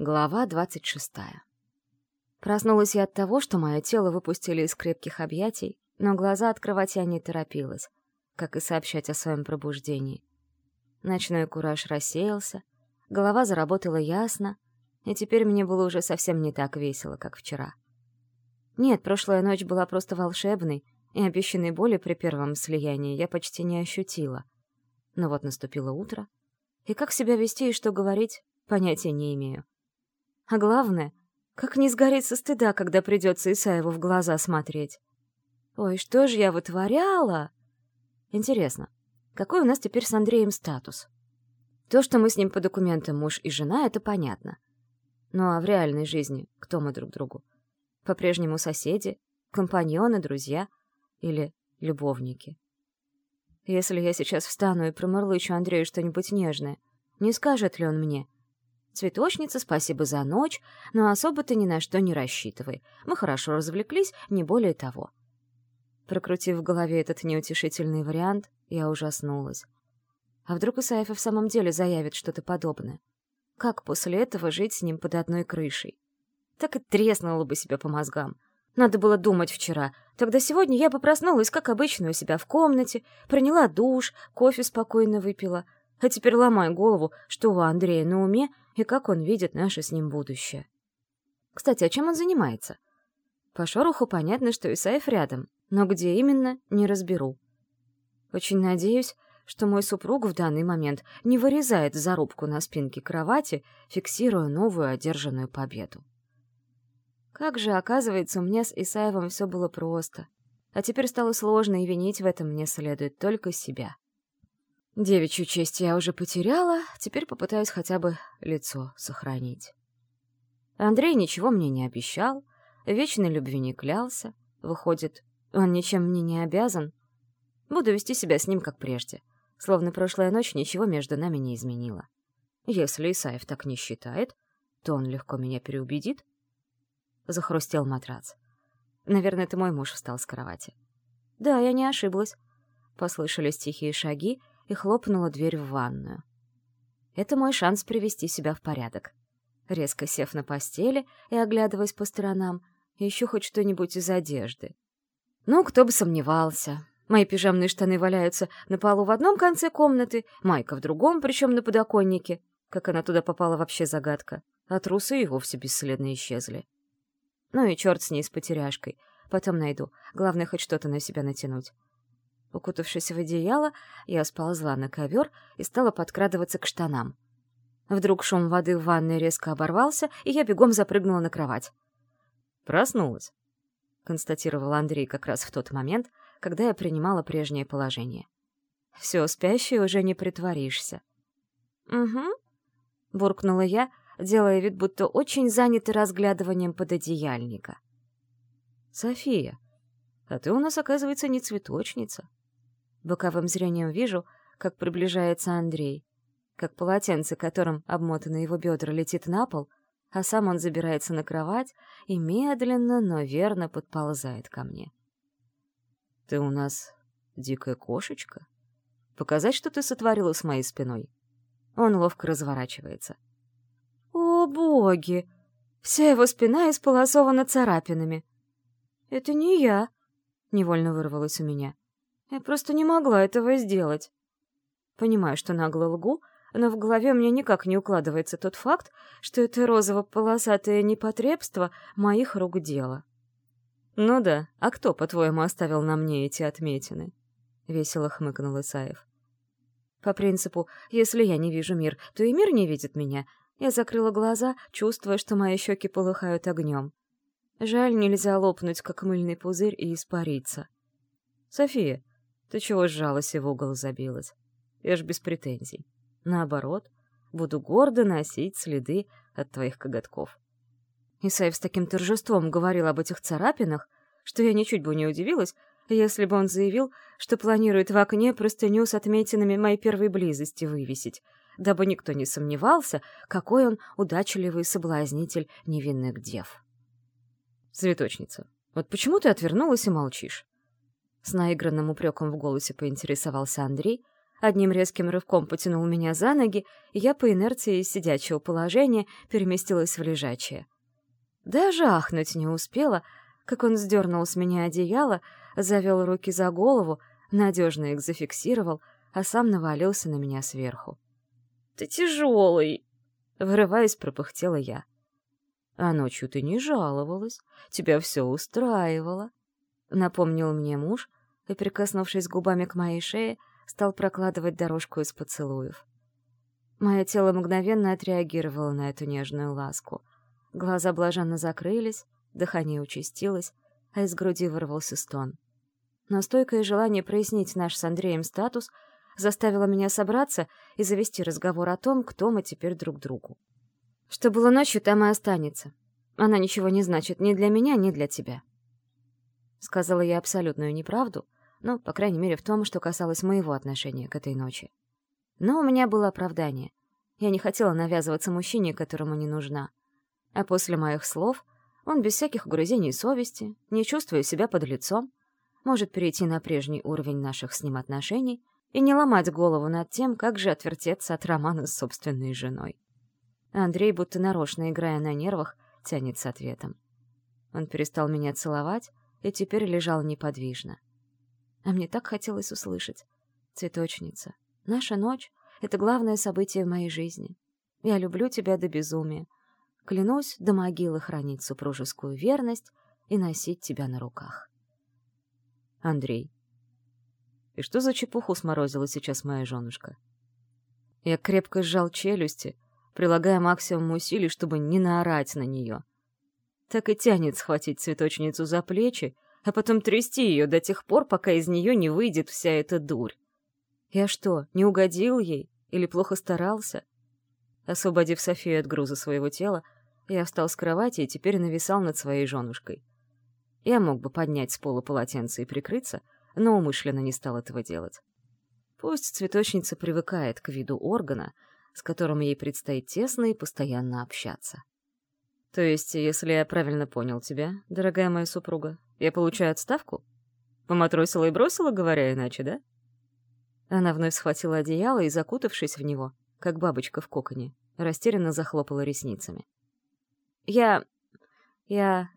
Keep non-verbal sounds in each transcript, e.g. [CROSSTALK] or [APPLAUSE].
Глава двадцать шестая. Проснулась я от того, что мое тело выпустили из крепких объятий, но глаза открывать я не торопилась, как и сообщать о своем пробуждении. Ночной кураж рассеялся, голова заработала ясно, и теперь мне было уже совсем не так весело, как вчера. Нет, прошлая ночь была просто волшебной, и обещанной боли при первом слиянии я почти не ощутила. Но вот наступило утро, и как себя вести и что говорить, понятия не имею. А главное, как не сгореть со стыда, когда придется Исаеву в глаза смотреть. Ой, что же я вытворяла? Интересно, какой у нас теперь с Андреем статус? То, что мы с ним по документам муж и жена, это понятно. Ну а в реальной жизни кто мы друг другу? По-прежнему соседи, компаньоны, друзья или любовники? Если я сейчас встану и промурлычу Андрею что-нибудь нежное, не скажет ли он мне — Цветочница, спасибо за ночь, но особо ты ни на что не рассчитывай. Мы хорошо развлеклись, не более того. Прокрутив в голове этот неутешительный вариант, я ужаснулась. А вдруг Исаев в самом деле заявит что-то подобное? Как после этого жить с ним под одной крышей? Так и треснула бы себя по мозгам. Надо было думать вчера. Тогда сегодня я бы проснулась, как обычно, у себя в комнате, приняла душ, кофе спокойно выпила. А теперь ломай голову, что у Андрея на уме и как он видит наше с ним будущее. Кстати, а чем он занимается? По шороху понятно, что Исаев рядом, но где именно, не разберу. Очень надеюсь, что мой супруг в данный момент не вырезает зарубку на спинке кровати, фиксируя новую одержанную победу. Как же, оказывается, у меня с Исаевым все было просто. А теперь стало сложно, и винить в этом мне следует только себя. Девичью честь я уже потеряла, теперь попытаюсь хотя бы лицо сохранить. Андрей ничего мне не обещал, вечной любви не клялся. Выходит, он ничем мне не обязан. Буду вести себя с ним как прежде, словно прошлая ночь ничего между нами не изменила. Если Исаев так не считает, то он легко меня переубедит. Захрустел матрац. Наверное, это мой муж встал с кровати. Да, я не ошиблась. Послышались тихие шаги, и хлопнула дверь в ванную. Это мой шанс привести себя в порядок. Резко сев на постели и оглядываясь по сторонам, ищу хоть что-нибудь из одежды. Ну, кто бы сомневался. Мои пижамные штаны валяются на полу в одном конце комнаты, майка в другом, причем на подоконнике. Как она туда попала, вообще загадка. А трусы и вовсе бесследно исчезли. Ну и черт с ней, с потеряшкой. Потом найду. Главное, хоть что-то на себя натянуть. Укутавшись в одеяло, я сползла на ковер и стала подкрадываться к штанам. Вдруг шум воды в ванной резко оборвался, и я бегом запрыгнула на кровать. «Проснулась», — констатировал Андрей как раз в тот момент, когда я принимала прежнее положение. «Все, спящий уже не притворишься». «Угу», — буркнула я, делая вид, будто очень занята разглядыванием пододеяльника. «София, а ты у нас, оказывается, не цветочница», Боковым зрением вижу, как приближается Андрей, как полотенце, которым обмотаны его бедра, летит на пол, а сам он забирается на кровать и медленно, но верно подползает ко мне. «Ты у нас дикая кошечка? Показать, что ты сотворила с моей спиной?» Он ловко разворачивается. «О, боги! Вся его спина исполосована царапинами!» «Это не я!» — невольно вырвалось у меня. Я просто не могла этого сделать. Понимаю, что нагло лгу, но в голове мне никак не укладывается тот факт, что это розово-полосатое непотребство моих рук дело. «Ну да, а кто, по-твоему, оставил на мне эти отметины?» — весело хмыкнул Исаев. «По принципу, если я не вижу мир, то и мир не видит меня. Я закрыла глаза, чувствуя, что мои щеки полыхают огнем. Жаль, нельзя лопнуть, как мыльный пузырь, и испариться. София, ты чего сжалась и в угол забилась? Я ж без претензий. Наоборот, буду гордо носить следы от твоих коготков. Исаев с таким торжеством говорил об этих царапинах, что я ничуть бы не удивилась, если бы он заявил, что планирует в окне простыню с отметинами моей первой близости вывесить, дабы никто не сомневался, какой он удачливый соблазнитель невинных дев. Цветочница, вот почему ты отвернулась и молчишь? С наигранным упреком в голосе поинтересовался Андрей, одним резким рывком потянул меня за ноги, и я по инерции из сидячего положения переместилась в лежачее. Даже ахнуть не успела, как он сдернул с меня одеяло, завел руки за голову, надежно их зафиксировал, а сам навалился на меня сверху. «Ты тяжелый!» — вырываясь, пропыхтела я. «А ночью ты не жаловалась, тебя все устраивало», — напомнил мне муж, и, прикоснувшись губами к моей шее, стал прокладывать дорожку из поцелуев. Мое тело мгновенно отреагировало на эту нежную ласку. Глаза блаженно закрылись, дыхание участилось, а из груди вырвался стон. Но стойкое желание прояснить наш с Андреем статус заставило меня собраться и завести разговор о том, кто мы теперь друг другу. Что было ночью, там и останется. Она ничего не значит ни для меня, ни для тебя. Сказала я абсолютную неправду, ну, по крайней мере, в том, что касалось моего отношения к этой ночи. Но у меня было оправдание. Я не хотела навязываться мужчине, которому не нужна. А после моих слов он без всяких угрызений совести, не чувствуя себя под лицом, может перейти на прежний уровень наших с ним отношений и не ломать голову над тем, как же отвертеться от романа с собственной женой. Андрей, будто нарочно играя на нервах, тянет с ответом. Он перестал меня целовать и теперь лежал неподвижно. А мне так хотелось услышать. «Цветочница, наша ночь — это главное событие в моей жизни. Я люблю тебя до безумия. Клянусь до могилы хранить супружескую верность и носить тебя на руках». Андрей. И что за чепуху сморозила сейчас моя женушка? Я крепко сжал челюсти, прилагая максимум усилий, чтобы не наорать на нее. Так и тянет схватить цветочницу за плечи а потом трясти ее до тех пор, пока из нее не выйдет вся эта дурь. Я что, не угодил ей? Или плохо старался? Освободив Софию от груза своего тела, я встал с кровати и теперь нависал над своей женушкой. Я мог бы поднять с пола полотенце и прикрыться, но умышленно не стал этого делать. Пусть цветочница привыкает к виду органа, с которым ей предстоит тесно и постоянно общаться. То есть, если я правильно понял тебя, дорогая моя супруга, я получаю отставку? Поматросила и бросила, говоря иначе, да? Она вновь схватила одеяло и, закутавшись в него, как бабочка в коконе, растерянно захлопала ресницами. «Я... я...»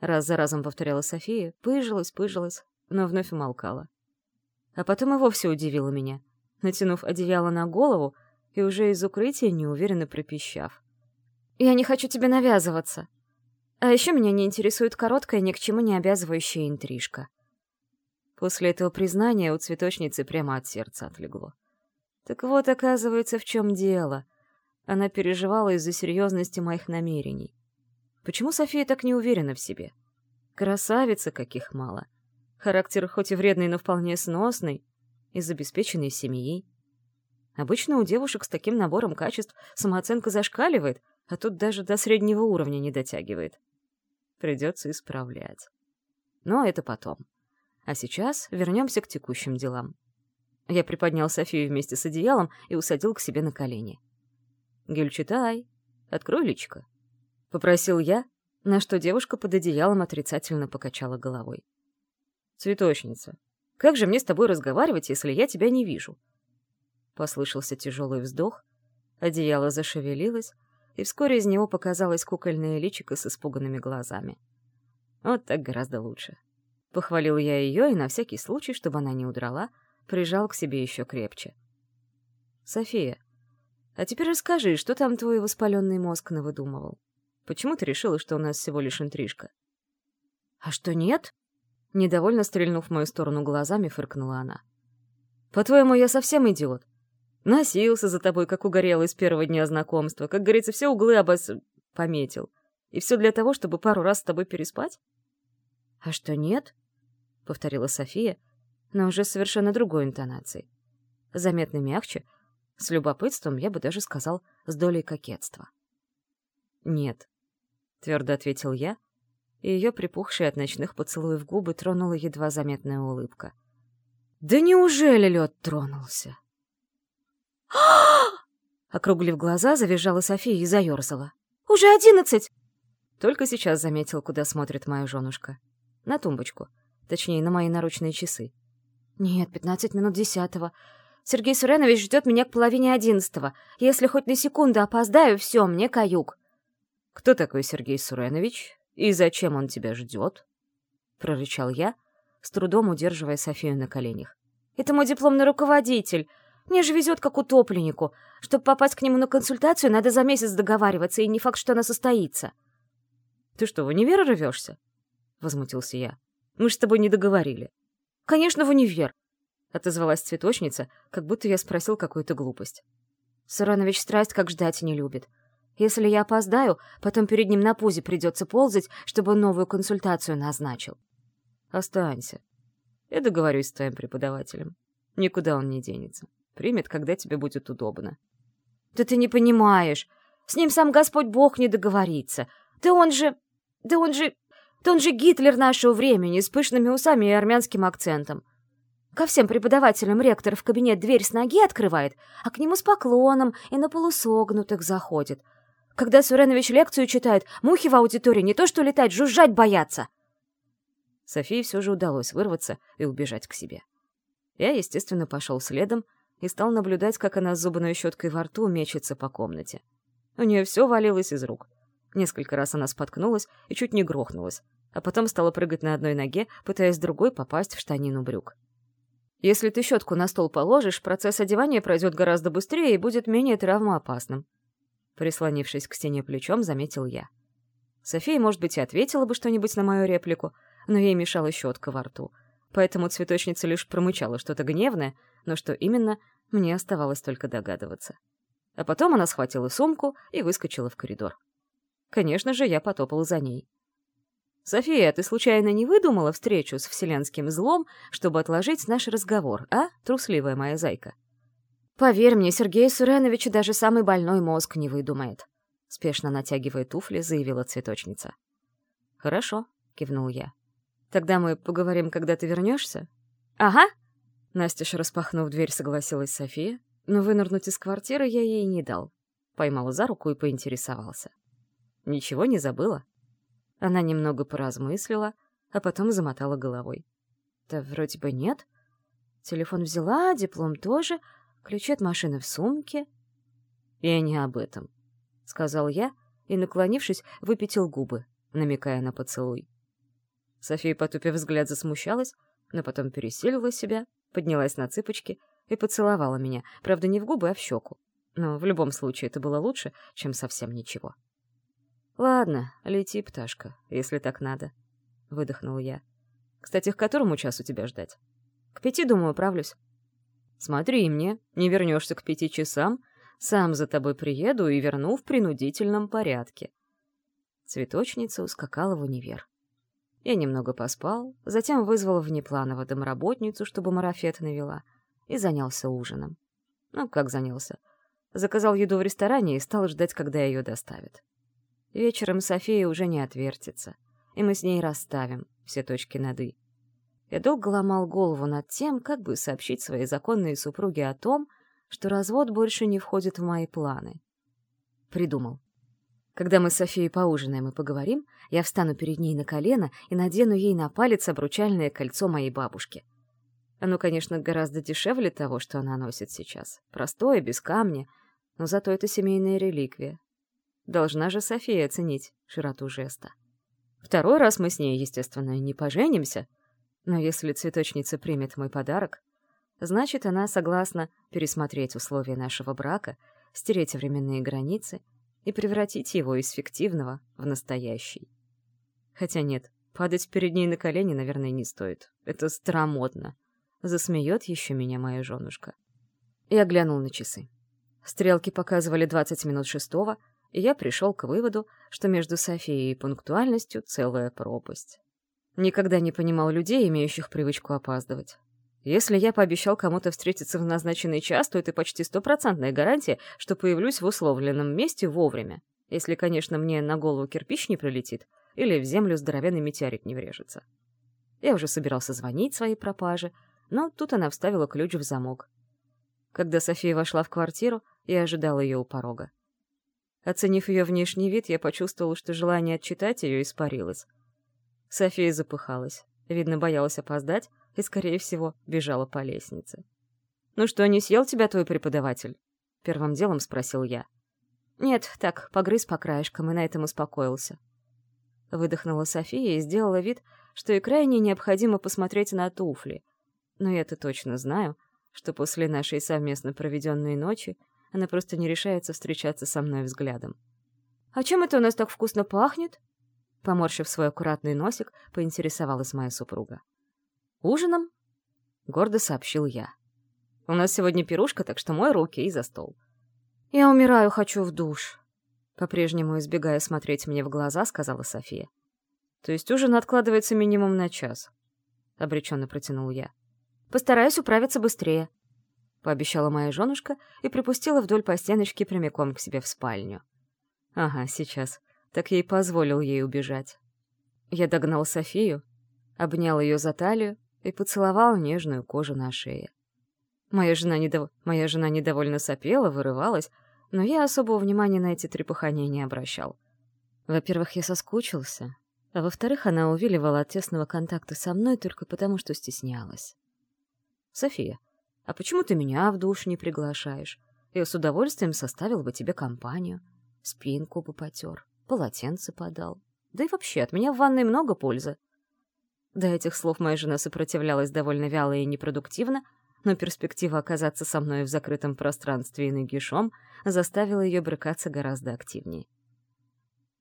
Раз за разом повторяла София, пыжилась, пыжилась, но вновь умолкала. А потом и вовсе удивила меня, натянув одеяло на голову и уже из укрытия неуверенно пропищав. Я не хочу тебе навязываться. А еще меня не интересует короткая, ни к чему не обязывающая интрижка. После этого признания у цветочницы прямо от сердца отлегло. Так вот, оказывается, в чем дело. Она переживала из-за серьезности моих намерений. Почему София так не уверена в себе? Красавица, каких мало. Характер хоть и вредный, но вполне сносный, из обеспеченной семьи. Обычно у девушек с таким набором качеств самооценка зашкаливает, а тут даже до среднего уровня не дотягивает. Придется исправлять. Но это потом. А сейчас вернемся к текущим делам. Я приподнял Софию вместе с одеялом и усадил к себе на колени. «Гюльчатай, открой личко», — попросил я, на что девушка под одеялом отрицательно покачала головой. «Цветочница, как же мне с тобой разговаривать, если я тебя не вижу?» Послышался тяжелый вздох, одеяло зашевелилось, и вскоре из него показалось кукольное личико с испуганными глазами. Вот так гораздо лучше. Похвалил я ее и на всякий случай, чтобы она не удрала, прижал к себе еще крепче. «София, а теперь расскажи, что там твой воспаленный мозг навыдумывал? Почему ты решила, что у нас всего лишь интрижка?» «А что, нет?» Недовольно стрельнув в мою сторону глазами, фыркнула она. «По-твоему, я совсем идиот? Носился за тобой, как угорелый с первого дня знакомства. Как говорится, все углы обос... пометил. И все для того, чтобы пару раз с тобой переспать? — А что, нет? — повторила София, но уже совершенно другой интонацией. Заметно мягче, с любопытством, я бы даже сказал, с долей кокетства. «Нет», — твердо ответил я, и ее припухшие от ночных поцелуев губы тронула едва заметная улыбка. «Да неужели лед тронулся?» [GASPS] Округлив глаза, завизжала София и заерзала. «Уже одиннадцать!» Только сейчас заметил, куда смотрит моя женушка. На тумбочку. Точнее, на мои наручные часы. «Нет, пятнадцать минут десятого. Сергей Суренович ждет меня к половине одиннадцатого. Если хоть на секунду опоздаю, все, мне каюк». «Кто такой Сергей Суренович? И зачем он тебя ждет?» — прорычал я, с трудом удерживая Софию на коленях. «Это мой дипломный руководитель. Мне же везет как утопленнику. Чтобы попасть к нему на консультацию, надо за месяц договариваться, и не факт, что она состоится». «Ты что, в универ рвешься?» — возмутился я. «Мы ж с тобой не договорили». «Конечно, в универ», — отозвалась цветочница, как будто я спросил какую-то глупость. «Саранович страсть как ждать не любит. Если я опоздаю, потом перед ним на пузе придется ползать, чтобы новую консультацию назначил». «Останься. Я договорюсь с твоим преподавателем. Никуда он не денется. Примет, когда тебе будет удобно». «Да ты не понимаешь. С ним сам Господь Бог не договорится. Да он же... Да он же... Да он же Гитлер нашего времени, с пышными усами и армянским акцентом. Ко всем преподавателям ректор в кабинет дверь с ноги открывает, а к нему с поклоном и на полусогнутых заходит. Когда Суренович лекцию читает, мухи в аудитории не то что летать, жужжать боятся. Софии все же удалось вырваться и убежать к себе. Я, естественно, пошел следом и стал наблюдать, как она с зубной щеткой во рту мечется по комнате. У нее все валилось из рук. Несколько раз она споткнулась и чуть не грохнулась, а потом стала прыгать на одной ноге, пытаясь другой попасть в штанину брюк. Если ты щетку на стол положишь, процесс одевания пройдет гораздо быстрее и будет менее травмоопасным. Прислонившись к стене плечом, заметил я. София, может быть, и ответила бы что-нибудь на мою реплику, но ей мешала щетка во рту. Поэтому цветочница лишь промычала что-то гневное, но что именно, мне оставалось только догадываться. А потом она схватила сумку и выскочила в коридор. Конечно же, я потопал за ней. «София, ты случайно не выдумала встречу с вселенским злом, чтобы отложить наш разговор, а, трусливая моя зайка?» «Поверь мне, Сергей Суренович даже самый больной мозг не выдумает», — спешно натягивая туфли, заявила цветочница. «Хорошо», — кивнул я. «Тогда мы поговорим, когда ты вернешься?» «Ага», Настеж, распахнув дверь, согласилась София, но вынырнуть из квартиры я ей не дал. Поймал за руку и поинтересовался. «Ничего не забыла?» Она немного поразмыслила, а потом замотала головой. «Да вроде бы нет. Телефон взяла, диплом тоже, ключи от машины в сумке». «Я не об этом», — сказал я и, наклонившись, выпятил губы, намекая на поцелуй. София, потупив взгляд, засмущалась, но потом пересилила себя, поднялась на цыпочки и поцеловала меня, правда, не в губы, а в щеку. Но в любом случае это было лучше, чем совсем ничего. «Ладно, лети, пташка, если так надо», — выдохнул я. «Кстати, к которому часу тебя ждать?» «К пяти, думаю, правлюсь». «Смотри мне, не вернешься к пяти часам, сам за тобой приеду и верну в принудительном порядке». Цветочница ускакала в универ. Я немного поспал, затем вызвал внепланово домработницу, чтобы марафет навела, и занялся ужином. Ну, как занялся? Заказал еду в ресторане и стал ждать, когда ее доставят. Вечером София уже не отвертится, и мы с ней расставим все точки над «и». Я долго ломал голову над тем, как бы сообщить своей законной супруге о том, что развод больше не входит в мои планы. Придумал. Когда мы с Софией поужинаем и поговорим, я встану перед ней на колено и надену ей на палец обручальное кольцо моей бабушки. Оно, конечно, гораздо дешевле того, что она носит сейчас. Простое, без камня, но зато это семейная реликвия, Должна же София оценить широту жеста. Второй раз мы с ней, естественно, не поженимся, но если цветочница примет мой подарок, значит, она согласна пересмотреть условия нашего брака, стереть временные границы и превратить его из фиктивного в настоящий. Хотя нет, падать перед ней на колени, наверное, не стоит. Это старомодно. Засмеет еще меня моя женушка. Я глянул на часы. Стрелки показывали 20 минут шестого — и я пришел к выводу, что между Софией и пунктуальностью целая пропасть. Никогда не понимал людей, имеющих привычку опаздывать. Если я пообещал кому-то встретиться в назначенный час, то это почти стопроцентная гарантия, что появлюсь в условленном месте вовремя. Если, конечно, мне на голову кирпич не прилетит или в землю здоровенный метеорит не врежется. Я уже собирался звонить своей пропаже, но тут она вставила ключ в замок. Когда София вошла в квартиру, я ожидал ее у порога. Оценив ее внешний вид, я почувствовал, что желание отчитать ее испарилось. София запыхалась. Видно, боялась опоздать и, скорее всего, бежала по лестнице. «Ну что, не съел тебя твой преподаватель?» — первым делом спросил я. «Нет, так, погрыз по краешкам и на этом успокоился». Выдохнула София и сделала вид, что и крайне необходимо посмотреть на туфли. Но я-то точно знаю, что после нашей совместно проведенной ночи она просто не решается встречаться со мной взглядом. «А чем это у нас так вкусно пахнет?» Поморщив свой аккуратный носик, поинтересовалась моя супруга. «Ужином?» — гордо сообщил я. «У нас сегодня пирушка, так что мой руки и за стол». «Я умираю, хочу в душ», — по-прежнему избегая смотреть мне в глаза, сказала София. «То есть ужин откладывается минимум на час?» — обреченно протянул я. «Постараюсь управиться быстрее», — пообещала моя женушка и припустила вдоль по стеночке прямиком к себе в спальню. «Ага, сейчас. Так я и позволил ей убежать». Я догнал Софию, обнял ее за талию и поцеловал нежную кожу на шее. Моя жена, недов... Моя жена недовольно сопела, вырывалась, но я особого внимания на эти трепыхания не обращал. Во-первых, я соскучился, а во-вторых, она увиливала от тесного контакта со мной только потому, что стеснялась. «София, а почему ты меня в душ не приглашаешь? Я с удовольствием составил бы тебе компанию. Спинку бы потер, полотенце подал. Да и вообще, от меня в ванной много пользы. До этих слов моя жена сопротивлялась довольно вяло и непродуктивно, но перспектива оказаться со мной в закрытом пространстве и нагишом заставила ее брыкаться гораздо активнее.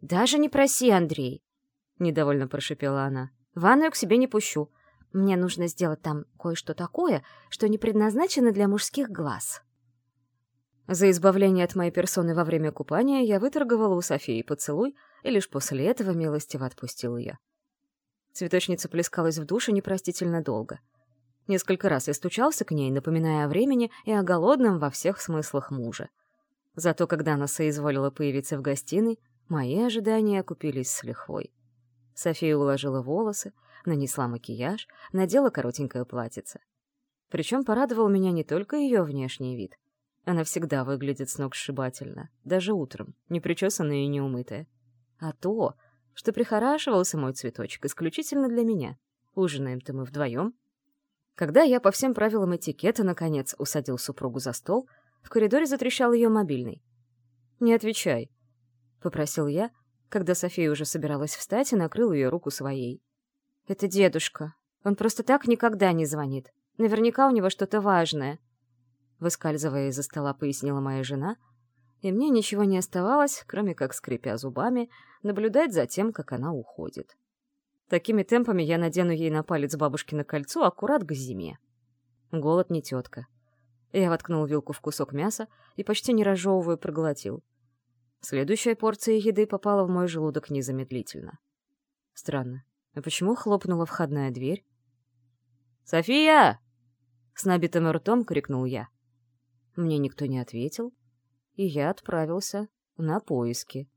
«Даже не проси, Андрей!» — недовольно прошипела она. «Ванную к себе не пущу. Мне нужно сделать там кое-что такое, что не предназначено для мужских глаз. За избавление от моей персоны во время купания я выторговала у Софии поцелуй и лишь после этого милостиво отпустил ее. Цветочница плескалась в душе непростительно долго. Несколько раз я стучался к ней, напоминая о времени и о голодном во всех смыслах мужа. Зато когда она соизволила появиться в гостиной, мои ожидания окупились с лихвой. София уложила волосы, нанесла макияж, надела коротенькое платьице. Причем порадовал меня не только ее внешний вид. Она всегда выглядит с ног сшибательно, даже утром, не причесанная и не умытая. А то, что прихорашивался мой цветочек исключительно для меня. Ужинаем-то мы вдвоем. Когда я по всем правилам этикета, наконец, усадил супругу за стол, в коридоре затрещал ее мобильный. «Не отвечай», — попросил я, когда София уже собиралась встать и накрыл ее руку своей. «Это дедушка. Он просто так никогда не звонит. Наверняка у него что-то важное», — выскальзывая из-за стола, пояснила моя жена, и мне ничего не оставалось, кроме как, скрипя зубами, наблюдать за тем, как она уходит. Такими темпами я надену ей на палец бабушкино кольцо аккурат к зиме. Голод не тетка. Я воткнул вилку в кусок мяса и почти не разжевывая проглотил. Следующая порция еды попала в мой желудок незамедлительно. Странно. А почему хлопнула входная дверь? «София!» — с набитым ртом крикнул я. Мне никто не ответил, и я отправился на поиски.